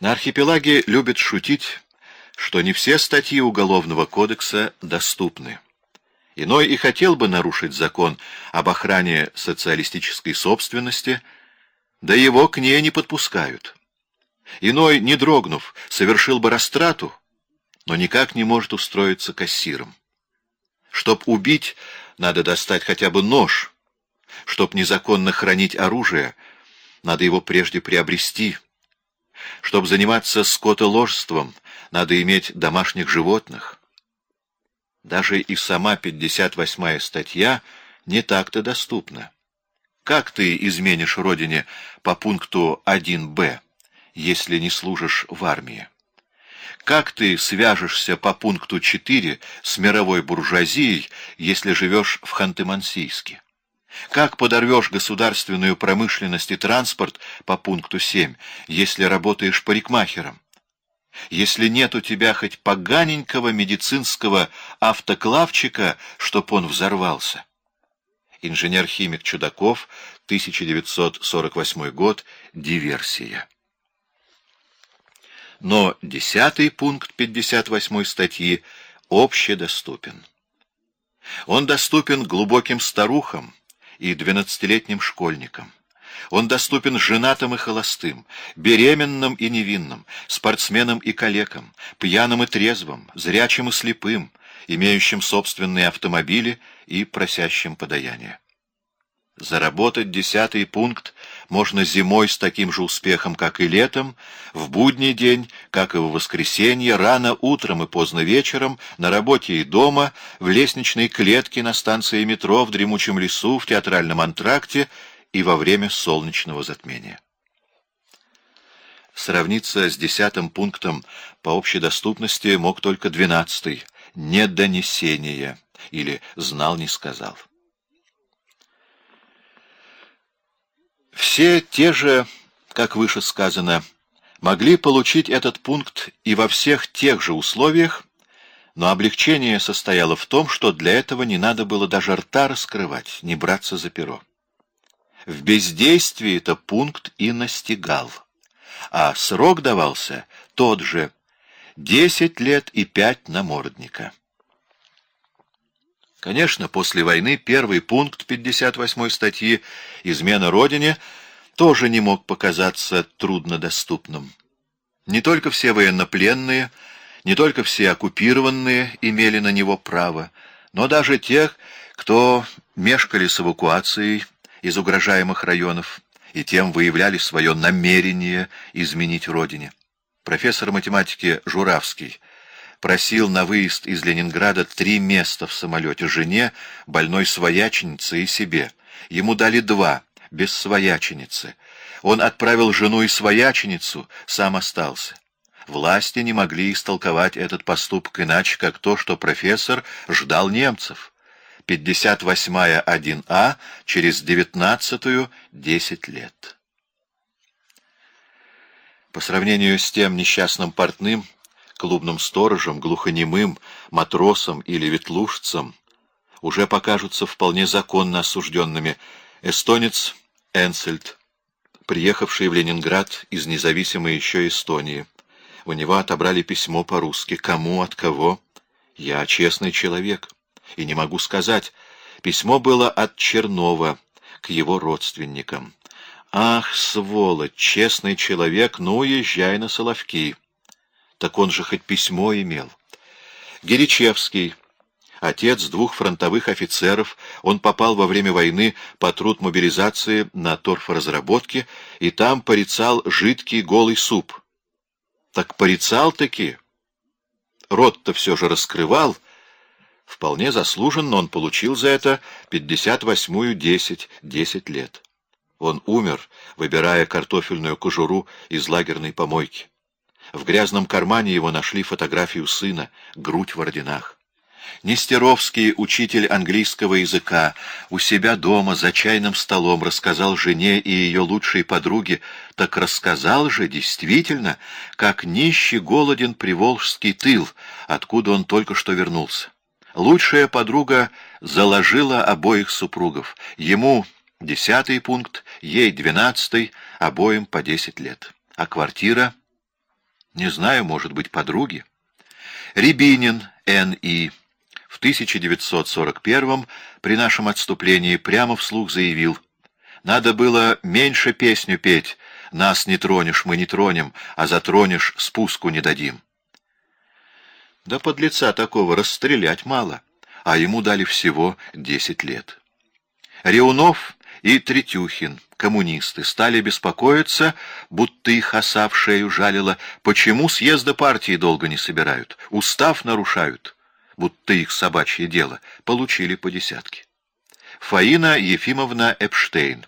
На архипелаге любят шутить, что не все статьи Уголовного кодекса доступны. Иной и хотел бы нарушить закон об охране социалистической собственности, да его к ней не подпускают. Иной, не дрогнув, совершил бы растрату, но никак не может устроиться кассиром. Чтоб убить, надо достать хотя бы нож. Чтоб незаконно хранить оружие, надо его прежде приобрести. Чтоб заниматься скотоложством, надо иметь домашних животных. Даже и сама 58-я статья не так-то доступна. Как ты изменишь родине по пункту 1б, если не служишь в армии? Как ты свяжешься по пункту 4 с мировой буржуазией, если живешь в Ханты-Мансийске? Как подорвешь государственную промышленность и транспорт по пункту 7, если работаешь парикмахером? Если нет у тебя хоть поганенького медицинского автоклавчика, чтоб он взорвался? Инженер-химик Чудаков, 1948 год, диверсия. Но десятый пункт 58 статьи общедоступен. Он доступен глубоким старухам и двенадцатилетним школьникам. Он доступен женатым и холостым, беременным и невинным, спортсменам и калекам, пьяным и трезвым, зрячим и слепым, имеющим собственные автомобили и просящим подаяние. Заработать десятый пункт можно зимой с таким же успехом, как и летом, в будний день, как и в воскресенье, рано утром и поздно вечером, на работе и дома, в лестничной клетке на станции метро, в дремучем лесу, в театральном антракте и во время солнечного затмения. Сравниться с десятым пунктом по общей доступности мог только двенадцатый — недонесение или «знал, не сказал». Все те же, как выше сказано, могли получить этот пункт и во всех тех же условиях, но облегчение состояло в том, что для этого не надо было даже рта раскрывать, не браться за перо. В бездействии это пункт и настигал, а срок давался тот же — десять лет и пять намордника. Конечно, после войны первый пункт 58 статьи «Измена Родине» тоже не мог показаться труднодоступным. Не только все военнопленные, не только все оккупированные имели на него право, но даже тех, кто мешкали с эвакуацией из угрожаемых районов и тем выявляли свое намерение изменить Родине. Профессор математики Журавский просил на выезд из Ленинграда три места в самолете жене, больной свояченице и себе. Ему дали два, без свояченицы. Он отправил жену и свояченицу, сам остался. Власти не могли истолковать этот поступок иначе, как то, что профессор ждал немцев. 58-я 1А, через 19-ю 10 лет. По сравнению с тем несчастным портным, клубным сторожем, глухонемым, матросом или ветлужцем, уже покажутся вполне законно осужденными эстонец Энсельд, приехавший в Ленинград из независимой еще Эстонии. У него отобрали письмо по-русски. Кому, от кого? Я честный человек. И не могу сказать. Письмо было от Чернова к его родственникам. Ах, сволочь, честный человек, ну, езжай на Соловки. Так он же хоть письмо имел. Геричевский, отец двух фронтовых офицеров, он попал во время войны по труд мобилизации на торфоразработке и там порицал жидкий голый суп. Так порицал-таки. Рот-то все же раскрывал. Вполне заслуженно он получил за это 58-ю 10, 10 лет. Он умер, выбирая картофельную кожуру из лагерной помойки. В грязном кармане его нашли фотографию сына, грудь в орденах. Нестеровский, учитель английского языка, у себя дома за чайным столом рассказал жене и ее лучшей подруге, так рассказал же действительно, как нищий голоден приволжский тыл, откуда он только что вернулся. Лучшая подруга заложила обоих супругов, ему десятый пункт, ей двенадцатый, обоим по десять лет. А квартира Не знаю, может быть, подруги. Рябинин Н.И. в 1941 при нашем отступлении прямо вслух заявил, «Надо было меньше песню петь, нас не тронешь, мы не тронем, а затронешь, спуску не дадим». Да под лица такого расстрелять мало, а ему дали всего десять лет. Реунов и Третюхин, коммунисты, стали беспокоиться, будто их оса в шею жалила, почему съезда партии долго не собирают, устав нарушают, будто их собачье дело, получили по десятке. Фаина Ефимовна Эпштейн,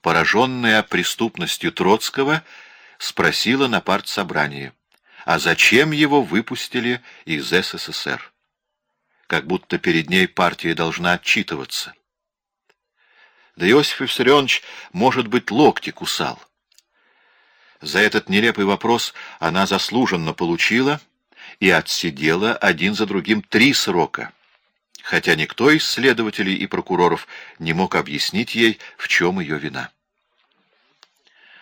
пораженная преступностью Троцкого, спросила на партсобрании, а зачем его выпустили из СССР? Как будто перед ней партия должна отчитываться. Да Иосиф Виссарионович, может быть, локти кусал. За этот нелепый вопрос она заслуженно получила и отсидела один за другим три срока, хотя никто из следователей и прокуроров не мог объяснить ей, в чем ее вина.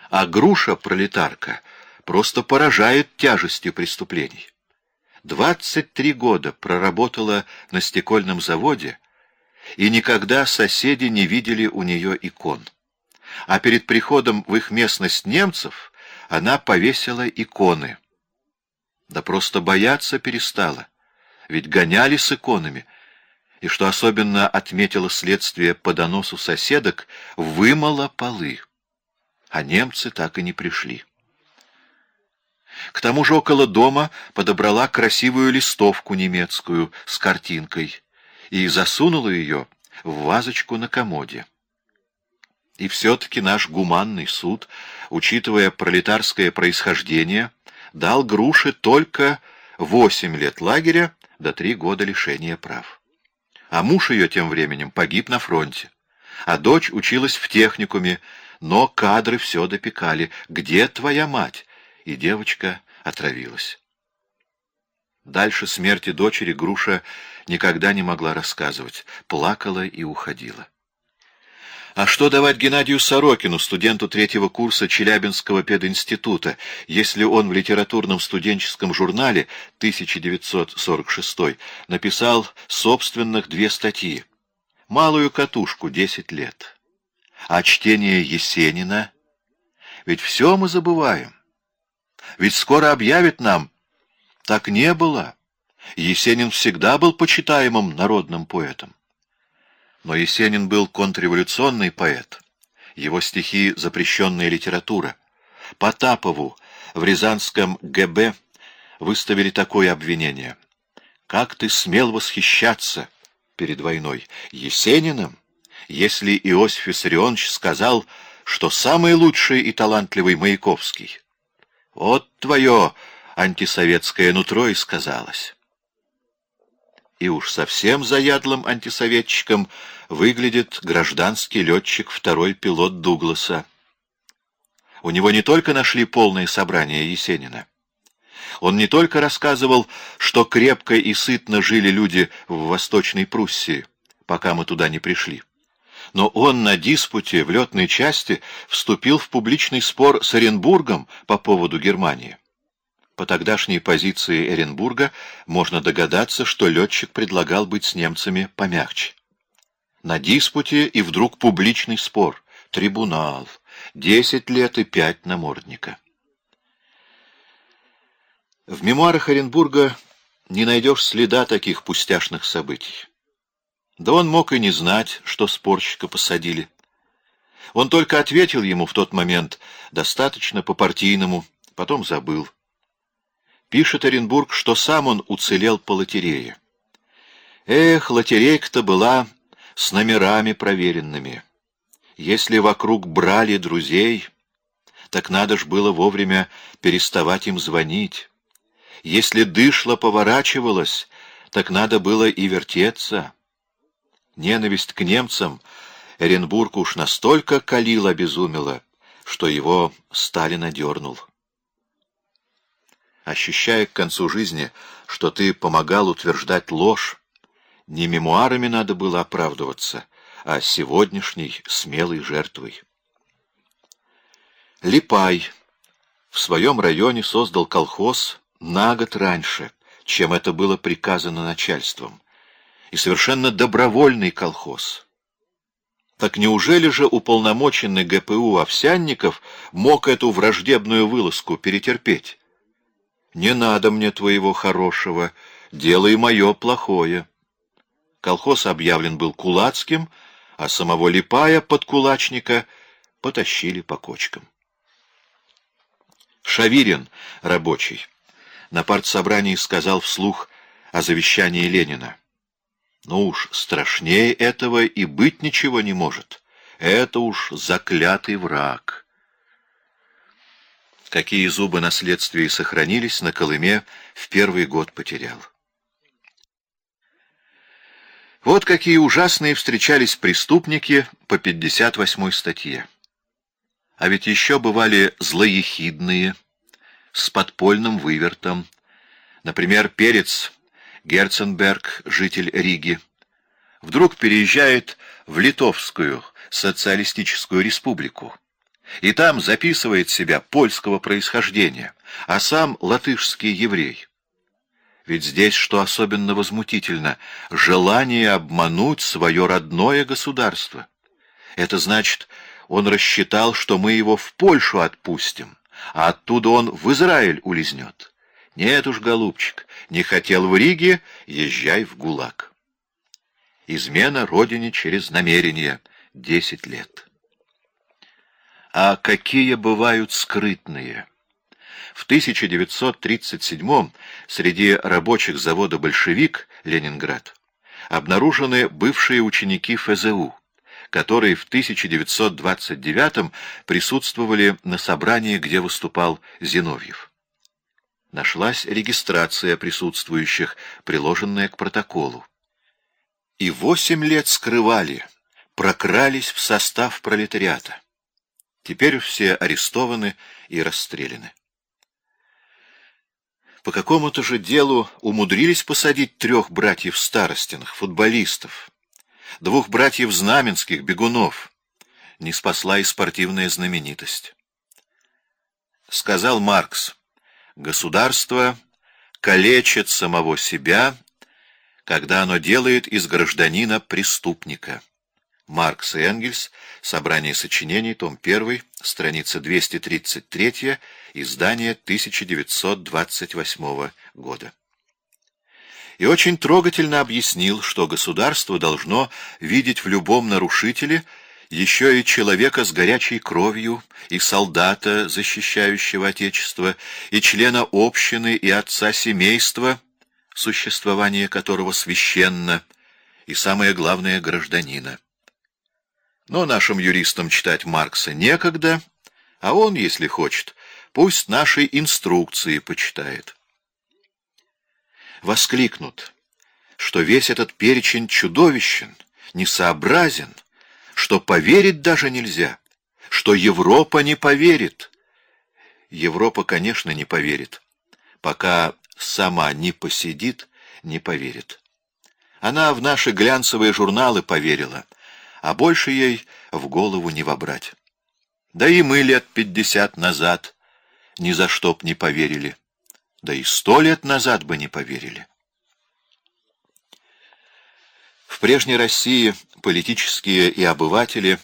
А груша-пролетарка просто поражает тяжестью преступлений. Двадцать три года проработала на стекольном заводе, и никогда соседи не видели у нее икон. А перед приходом в их местность немцев она повесила иконы. Да просто бояться перестала, ведь гоняли с иконами, и, что особенно отметило следствие по доносу соседок, вымыла полы. А немцы так и не пришли. К тому же около дома подобрала красивую листовку немецкую с картинкой и засунула ее в вазочку на комоде. И все-таки наш гуманный суд, учитывая пролетарское происхождение, дал Груше только восемь лет лагеря до три года лишения прав. А муж ее тем временем погиб на фронте, а дочь училась в техникуме, но кадры все допекали. «Где твоя мать?» И девочка отравилась. Дальше смерти дочери Груша никогда не могла рассказывать, плакала и уходила. А что давать Геннадию Сорокину, студенту третьего курса Челябинского пединститута, если он в литературном студенческом журнале 1946 написал собственных две статьи? «Малую катушку» 10 лет. А чтение Есенина? Ведь все мы забываем. Ведь скоро объявит нам так не было. Есенин всегда был почитаемым народным поэтом. Но Есенин был контрреволюционный поэт. Его стихи — запрещенная литература. Потапову в Рязанском ГБ выставили такое обвинение. «Как ты смел восхищаться перед войной Есениным, если Иосиф Виссарионович сказал, что самый лучший и талантливый Маяковский? Вот твое антисоветское нутро и сказалось. И уж совсем заядлым антисоветчиком выглядит гражданский летчик, второй пилот Дугласа. У него не только нашли полное собрание Есенина. Он не только рассказывал, что крепко и сытно жили люди в Восточной Пруссии, пока мы туда не пришли. Но он на диспуте в летной части вступил в публичный спор с Оренбургом по поводу Германии. По тогдашней позиции Эренбурга можно догадаться, что летчик предлагал быть с немцами помягче. На диспуте и вдруг публичный спор. Трибунал. Десять лет и пять намордника. В мемуарах Оренбурга не найдешь следа таких пустяшных событий. Да он мог и не знать, что спорщика посадили. Он только ответил ему в тот момент достаточно по-партийному, потом забыл. Пишет Оренбург, что сам он уцелел по лотерее. Эх, лотерейка-то была с номерами проверенными. Если вокруг брали друзей, так надо ж было вовремя переставать им звонить. Если дышло поворачивалось, так надо было и вертеться. Ненависть к немцам Эренбург уж настолько калил обезумела, что его Сталин одернул ощущая к концу жизни, что ты помогал утверждать ложь, не мемуарами надо было оправдываться, а сегодняшней смелой жертвой. Липай. в своем районе создал колхоз на год раньше, чем это было приказано начальством, и совершенно добровольный колхоз. Так неужели же уполномоченный ГПУ Овсянников мог эту враждебную вылазку перетерпеть? Не надо мне твоего хорошего, делай мое плохое. Колхоз объявлен был кулацким, а самого Липая под кулачника потащили по кочкам. Шавирин, рабочий, на партсобрании сказал вслух о завещании Ленина. Ну уж страшнее этого и быть ничего не может. Это уж заклятый враг. Какие зубы на следствии сохранились, на Колыме в первый год потерял. Вот какие ужасные встречались преступники по 58 статье. А ведь еще бывали злоехидные, с подпольным вывертом. Например, Перец Герценберг, житель Риги, вдруг переезжает в Литовскую социалистическую республику и там записывает себя польского происхождения, а сам латышский еврей. Ведь здесь, что особенно возмутительно, желание обмануть свое родное государство. Это значит, он рассчитал, что мы его в Польшу отпустим, а оттуда он в Израиль улизнет. Нет уж, голубчик, не хотел в Риге, езжай в ГУЛАГ. Измена родине через намерение. Десять лет. А какие бывают скрытные? В 1937 среди рабочих завода «Большевик» Ленинград обнаружены бывшие ученики ФЗУ, которые в 1929 присутствовали на собрании, где выступал Зиновьев. Нашлась регистрация присутствующих, приложенная к протоколу. И восемь лет скрывали, прокрались в состав пролетариата. Теперь все арестованы и расстреляны. По какому-то же делу умудрились посадить трех братьев Старостиных, футболистов, двух братьев Знаменских, бегунов. Не спасла и спортивная знаменитость. Сказал Маркс, государство калечит самого себя, когда оно делает из гражданина преступника. Маркс и Энгельс, Собрание сочинений, том 1, страница 233, издание 1928 года. И очень трогательно объяснил, что государство должно видеть в любом нарушителе еще и человека с горячей кровью, и солдата, защищающего Отечество, и члена общины, и отца семейства, существование которого священно, и, самое главное, гражданина. Но нашим юристам читать Маркса некогда, а он, если хочет, пусть наши инструкции почитает. Воскликнут, что весь этот перечень чудовищен, несообразен, что поверить даже нельзя, что Европа не поверит. Европа, конечно, не поверит, пока сама не посидит, не поверит. Она в наши глянцевые журналы поверила — а больше ей в голову не вобрать. Да и мы лет пятьдесят назад ни за что б не поверили, да и сто лет назад бы не поверили. В прежней России политические и обыватели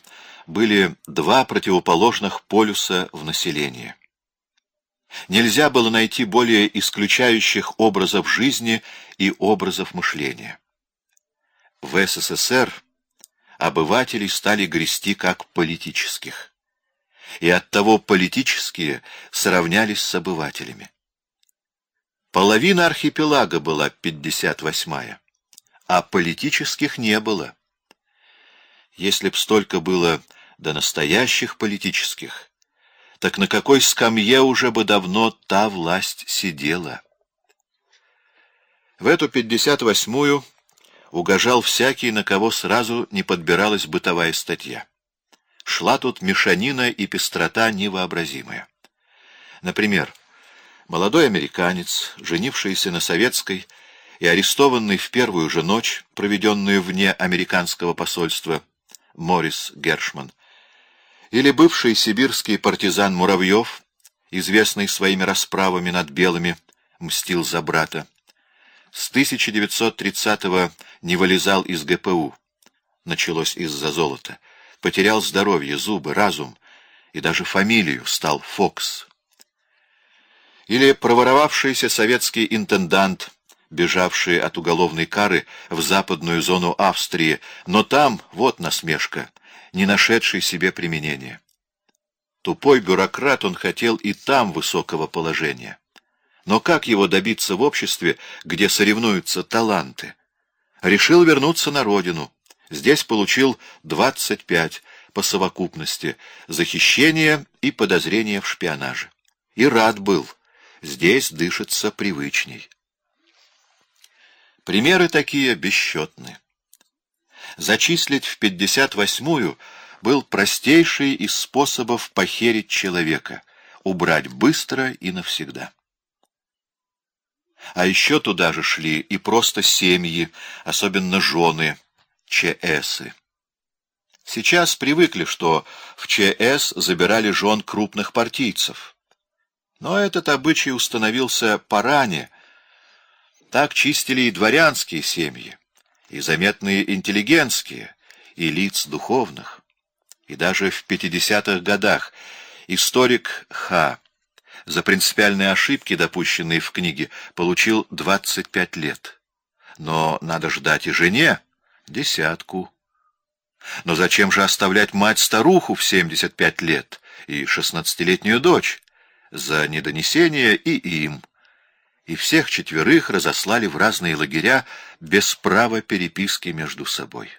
были два противоположных полюса в населении. Нельзя было найти более исключающих образов жизни и образов мышления. В СССР обывателей стали грести как политических. И оттого политические сравнялись с обывателями. Половина архипелага была 58-я, а политических не было. Если б столько было до настоящих политических, так на какой скамье уже бы давно та власть сидела? В эту 58-ю угожал всякий, на кого сразу не подбиралась бытовая статья. Шла тут мешанина и пестрота невообразимая. Например, молодой американец, женившийся на советской и арестованный в первую же ночь, проведенную вне американского посольства, Морис Гершман, или бывший сибирский партизан Муравьев, известный своими расправами над белыми, мстил за брата. С 1930-го не вылезал из ГПУ. Началось из-за золота. Потерял здоровье, зубы, разум и даже фамилию, стал Фокс. Или проворовавшийся советский интендант, бежавший от уголовной кары в западную зону Австрии, но там, вот насмешка, не нашедший себе применения. Тупой бюрократ, он хотел и там высокого положения. Но как его добиться в обществе, где соревнуются таланты? Решил вернуться на родину. Здесь получил 25 по совокупности за хищение и подозрение в шпионаже. И рад был. Здесь дышится привычней. Примеры такие бесчетны. Зачислить в 58-ю был простейший из способов похерить человека, убрать быстро и навсегда. А еще туда же шли и просто семьи, особенно жены, ЧСы. Сейчас привыкли, что в ЧС забирали жен крупных партийцев. Но этот обычай установился поране. Так чистили и дворянские семьи, и заметные интеллигентские, и лиц духовных. И даже в 50-х годах историк Х за принципиальные ошибки, допущенные в книге, получил 25 лет. Но надо ждать и жене десятку. Но зачем же оставлять мать-старуху в 75 лет и шестнадцатилетнюю дочь? За недонесение и им. И всех четверых разослали в разные лагеря без права переписки между собой.